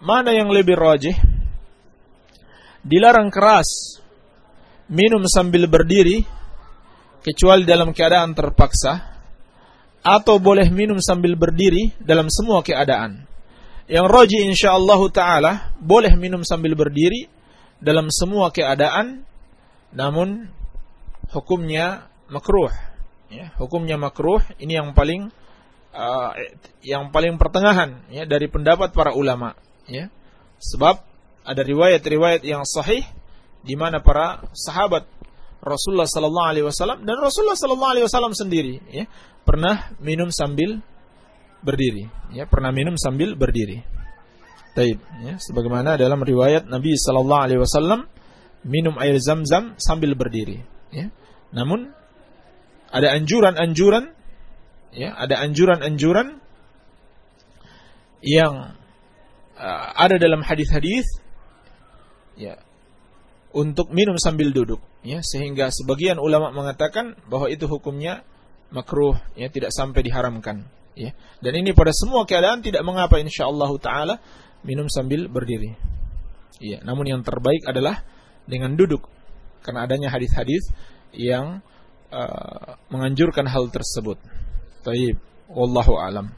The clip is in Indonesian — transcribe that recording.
Mana yang lebih rajih? Dilarang keras minum sambil berdiri kecuali dalam keadaan terpaksa atau boleh minum sambil berdiri dalam semua keadaan. Yang roji insyaallah taala boleh minum sambil berdiri dalam semua keadaan namun hukumnya makruh ya, hukumnya makruh ini yang paling uh, yang paling pertengahan ya dari pendapat para ulama ya. Sebab ada riwayat-riwayat yang sahih di mana para sahabat Rasulullah sallallahu alaihi wasallam dan Rasulullah sallallahu alaihi wasallam sendiri ya pernah minum sambil berdiri ya pernah minum sambil berdiri. Taib ya sebagaimana dalam riwayat Nabi sallallahu alaihi wasallam minum air zam-zam sambil berdiri ya. Namun ada anjuran-anjuran ya ada anjuran-anjuran yang uh, ada dalam hadis-hadis ya untuk minum sambil duduk ya sehingga sebagian ulama mengatakan bahwa itu hukumnya makruh ya tidak sampai diharamkan ya dan ini pada semua keadaan tidak mengapa insyaallah taala minum sambil berdiri ya namun yang terbaik adalah dengan duduk karena adanya hadis-hadis yang uh, menganjurkan hal tersebut. Taib, wallahu alam.